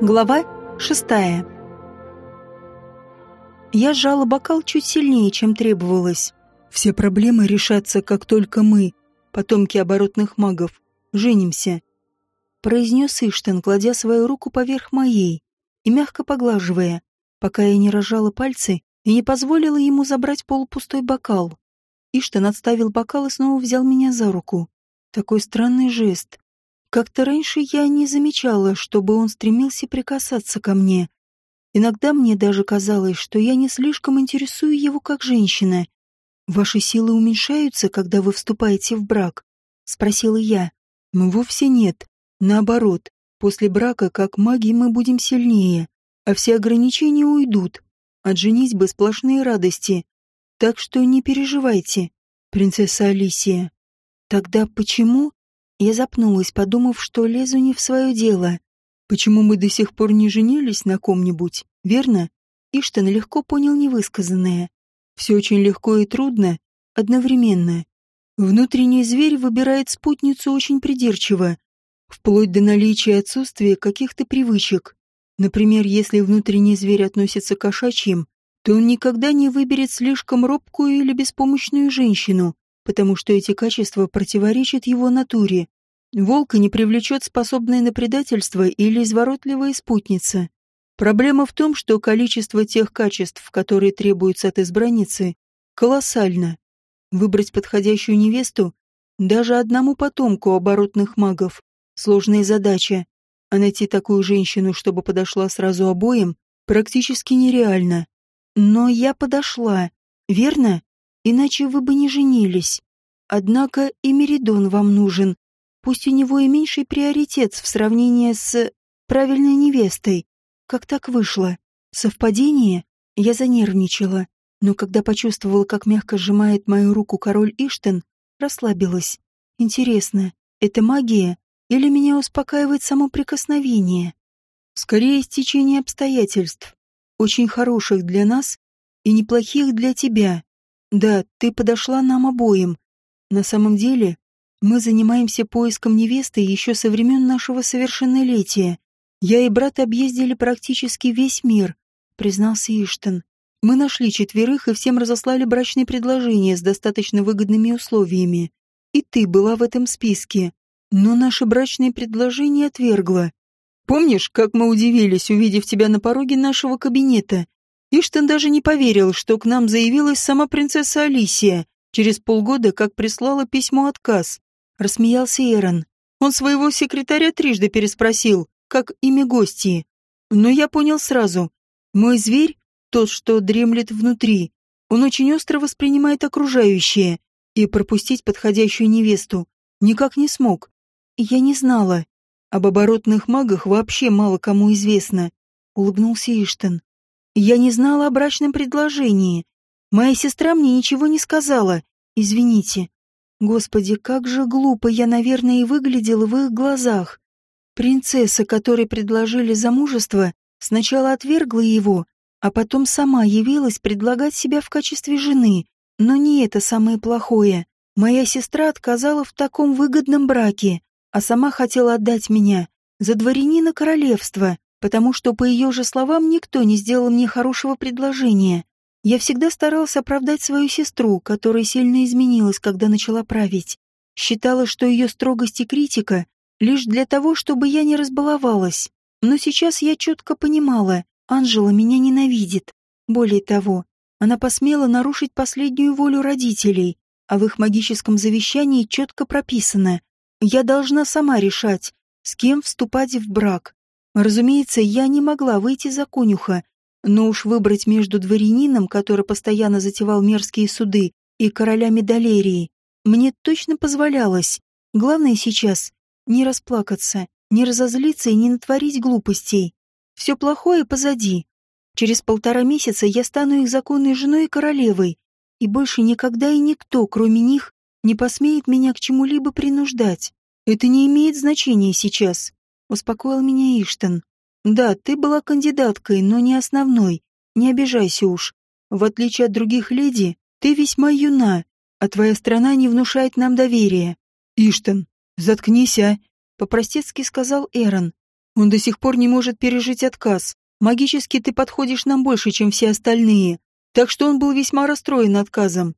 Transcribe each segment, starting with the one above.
Глава шестая. Я сжала бокал чуть сильнее, чем требовалось. Все проблемы решатся, как только мы, потомки оборотных магов, женимся. Произнес Иштен, кладя свою руку поверх моей и мягко поглаживая, пока я не разжала пальцы и не позволила ему забрать полупустой бокал. Иштен отставил бокал и снова взял меня за руку. Такой странный жест. Как-то раньше я не замечала, чтобы он стремился прикасаться ко мне. Иногда мне даже казалось, что я не слишком интересую его как женщина. «Ваши силы уменьшаются, когда вы вступаете в брак?» — спросила я. «Ну, вовсе нет. Наоборот, после брака, как маги, мы будем сильнее, а все ограничения уйдут. От женитьбы сплошные радости. Так что не переживайте, принцесса Алисия». «Тогда почему?» Я запнулась, подумав, что лезу не в свое дело. Почему мы до сих пор не женились на ком-нибудь, верно? Иштен легко понял невысказанное. Все очень легко и трудно, одновременно. Внутренний зверь выбирает спутницу очень придирчиво, вплоть до наличия отсутствия каких-то привычек. Например, если внутренний зверь относится к кошачьим, то он никогда не выберет слишком робкую или беспомощную женщину, потому что эти качества противоречат его натуре. Волка не привлечет способная на предательство или изворотливая спутница. Проблема в том, что количество тех качеств, которые требуются от избранницы, колоссально. Выбрать подходящую невесту даже одному потомку оборотных магов – сложная задача, а найти такую женщину, чтобы подошла сразу обоим, практически нереально. Но я подошла, верно? Иначе вы бы не женились. Однако и Меридон вам нужен. Пусть у него и меньший приоритет в сравнении с правильной невестой. Как так вышло? Совпадение? Я занервничала, но когда почувствовала, как мягко сжимает мою руку король Иштен, расслабилась. Интересно, это магия или меня успокаивает само прикосновение? Скорее, стечение обстоятельств, очень хороших для нас и неплохих для тебя. Да, ты подошла нам обоим. На самом деле, мы занимаемся поиском невесты еще со времен нашего совершеннолетия. Я и брат объездили практически весь мир, признался Иштон. Мы нашли четверых и всем разослали брачные предложения с достаточно выгодными условиями. И ты была в этом списке. Но наше брачное предложение отвергла. Помнишь, как мы удивились, увидев тебя на пороге нашего кабинета? Иштон даже не поверил, что к нам заявилась сама принцесса Алисия, через полгода как прислала письмо отказ. Рассмеялся Эрон. Он своего секретаря трижды переспросил, как имя гостьи. Но я понял сразу. Мой зверь, тот, что дремлет внутри, он очень остро воспринимает окружающее, и пропустить подходящую невесту никак не смог. Я не знала. Об оборотных магах вообще мало кому известно. Улыбнулся Иштен. Я не знала о брачном предложении. Моя сестра мне ничего не сказала. Извините. Господи, как же глупо я, наверное, и выглядела в их глазах. Принцесса, которой предложили замужество, сначала отвергла его, а потом сама явилась предлагать себя в качестве жены. Но не это самое плохое. Моя сестра отказала в таком выгодном браке, а сама хотела отдать меня за дворянина королевства потому что, по ее же словам, никто не сделал мне хорошего предложения. Я всегда старался оправдать свою сестру, которая сильно изменилась, когда начала править. Считала, что ее строгость и критика лишь для того, чтобы я не разбаловалась. Но сейчас я четко понимала, Анжела меня ненавидит. Более того, она посмела нарушить последнюю волю родителей, а в их магическом завещании четко прописано «Я должна сама решать, с кем вступать в брак, Разумеется, я не могла выйти за конюха, но уж выбрать между дворянином, который постоянно затевал мерзкие суды, и королями Долерии, мне точно позволялось. Главное сейчас — не расплакаться, не разозлиться и не натворить глупостей. Все плохое позади. Через полтора месяца я стану их законной женой и королевой, и больше никогда и никто, кроме них, не посмеет меня к чему-либо принуждать. Это не имеет значения сейчас успокоил меня Иштен. Да, ты была кандидаткой, но не основной. Не обижайся уж. В отличие от других леди, ты весьма юна, а твоя страна не внушает нам доверия. Иштен, заткнись, а? По-простецки сказал Эрон. Он до сих пор не может пережить отказ. Магически ты подходишь нам больше, чем все остальные. Так что он был весьма расстроен отказом.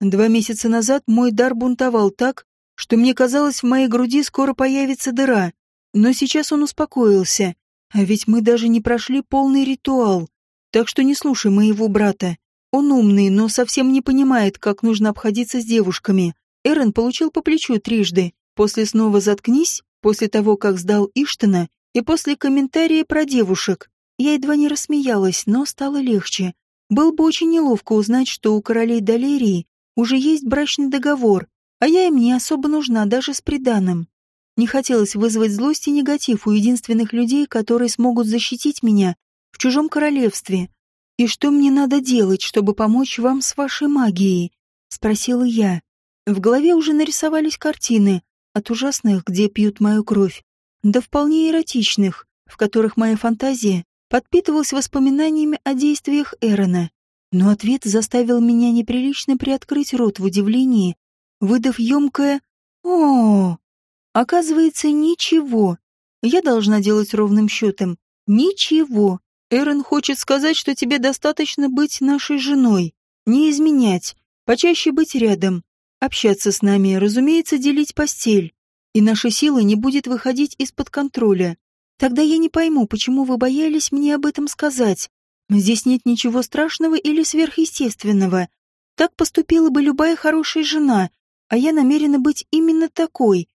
Два месяца назад мой дар бунтовал так, что мне казалось, в моей груди скоро появится дыра. Но сейчас он успокоился. А ведь мы даже не прошли полный ритуал. Так что не слушай моего брата. Он умный, но совсем не понимает, как нужно обходиться с девушками. Эрен получил по плечу трижды. После снова «заткнись», после того, как сдал Иштана, и после комментария про девушек. Я едва не рассмеялась, но стало легче. Был бы очень неловко узнать, что у королей Далерии уже есть брачный договор, а я им не особо нужна даже с приданым. Не хотелось вызвать злость и негатив у единственных людей, которые смогут защитить меня в чужом королевстве. «И что мне надо делать, чтобы помочь вам с вашей магией?» — спросила я. В голове уже нарисовались картины, от ужасных, где пьют мою кровь, до вполне эротичных, в которых моя фантазия подпитывалась воспоминаниями о действиях Эрона. Но ответ заставил меня неприлично приоткрыть рот в удивлении, выдав емкое «О, Оказывается, ничего. Я должна делать ровным счетом. Ничего. Эрон хочет сказать, что тебе достаточно быть нашей женой, не изменять, почаще быть рядом, общаться с нами, разумеется, делить постель. И наша сила не будет выходить из-под контроля. Тогда я не пойму, почему вы боялись мне об этом сказать. Здесь нет ничего страшного или сверхъестественного. Так поступила бы любая хорошая жена, а я намерена быть именно такой.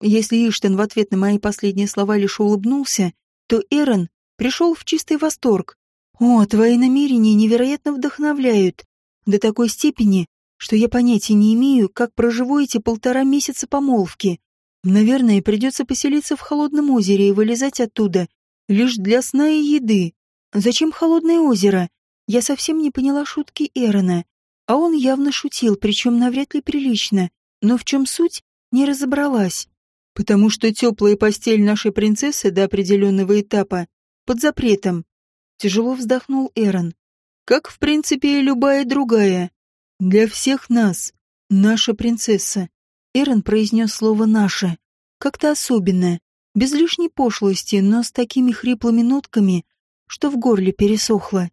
Если Иштен в ответ на мои последние слова лишь улыбнулся, то Эрон пришел в чистый восторг. «О, твои намерения невероятно вдохновляют. До такой степени, что я понятия не имею, как проживу эти полтора месяца помолвки. Наверное, придется поселиться в холодном озере и вылезать оттуда, лишь для сна и еды. Зачем холодное озеро? Я совсем не поняла шутки Эрона. А он явно шутил, причем навряд ли прилично. Но в чем суть, не разобралась потому что теплая постель нашей принцессы до определенного этапа под запретом. Тяжело вздохнул Эрон. Как, в принципе, и любая другая. Для всех нас. Наша принцесса. Эрон произнес слово «наша». Как-то особенно. Без лишней пошлости, но с такими хриплыми нотками, что в горле пересохло.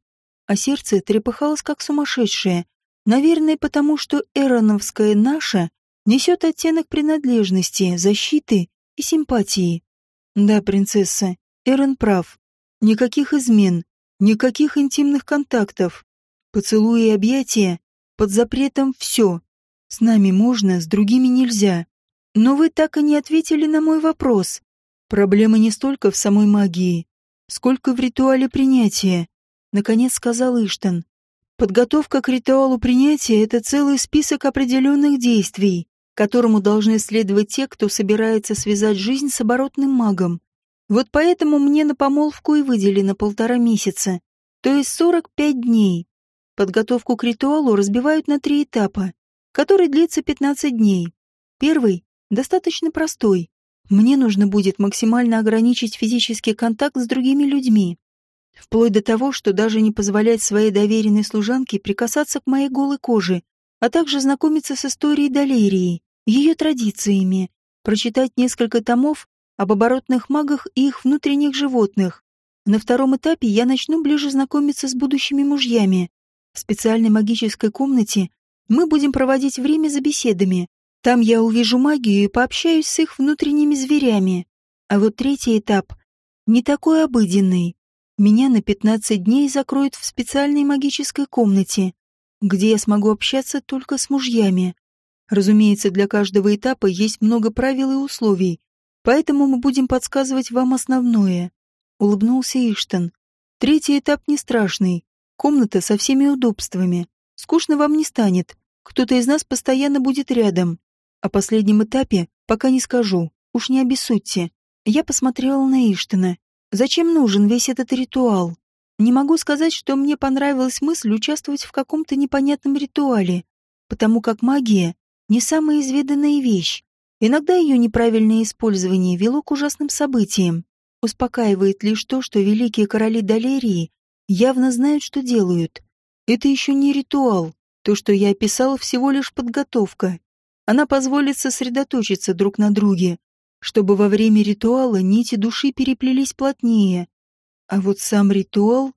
А сердце трепыхалось как сумасшедшее. Наверное, потому что Эроновское «наша» несет оттенок принадлежности, защиты и симпатии. Да, принцесса, Эрен прав. Никаких измен, никаких интимных контактов. Поцелуи и объятия, под запретом все. С нами можно, с другими нельзя. Но вы так и не ответили на мой вопрос. Проблема не столько в самой магии, сколько в ритуале принятия, наконец сказал Иштан. Подготовка к ритуалу принятия — это целый список определенных действий, которому должны следовать те, кто собирается связать жизнь с оборотным магом. Вот поэтому мне на помолвку и выделено полтора месяца, то есть 45 дней. Подготовку к ритуалу разбивают на три этапа, который длится 15 дней. Первый достаточно простой. Мне нужно будет максимально ограничить физический контакт с другими людьми, вплоть до того, что даже не позволять своей доверенной служанке прикасаться к моей голой коже, а также знакомиться с историей Далерии, ее традициями, прочитать несколько томов об оборотных магах и их внутренних животных. На втором этапе я начну ближе знакомиться с будущими мужьями. В специальной магической комнате мы будем проводить время за беседами. Там я увижу магию и пообщаюсь с их внутренними зверями. А вот третий этап не такой обыденный. Меня на 15 дней закроют в специальной магической комнате, где я смогу общаться только с мужьями. Разумеется, для каждого этапа есть много правил и условий, поэтому мы будем подсказывать вам основное. Улыбнулся Иштен. Третий этап не страшный. Комната со всеми удобствами. Скучно вам не станет. Кто-то из нас постоянно будет рядом. О последнем этапе пока не скажу. Уж не обессудьте. Я посмотрела на Иштена. Зачем нужен весь этот ритуал? Не могу сказать, что мне понравилась мысль участвовать в каком-то непонятном ритуале, потому как магия не самая изведанная вещь. Иногда ее неправильное использование вело к ужасным событиям. Успокаивает лишь то, что великие короли Далерии явно знают, что делают. Это еще не ритуал. То, что я описал, всего лишь подготовка. Она позволит сосредоточиться друг на друге, чтобы во время ритуала нити души переплелись плотнее. А вот сам ритуал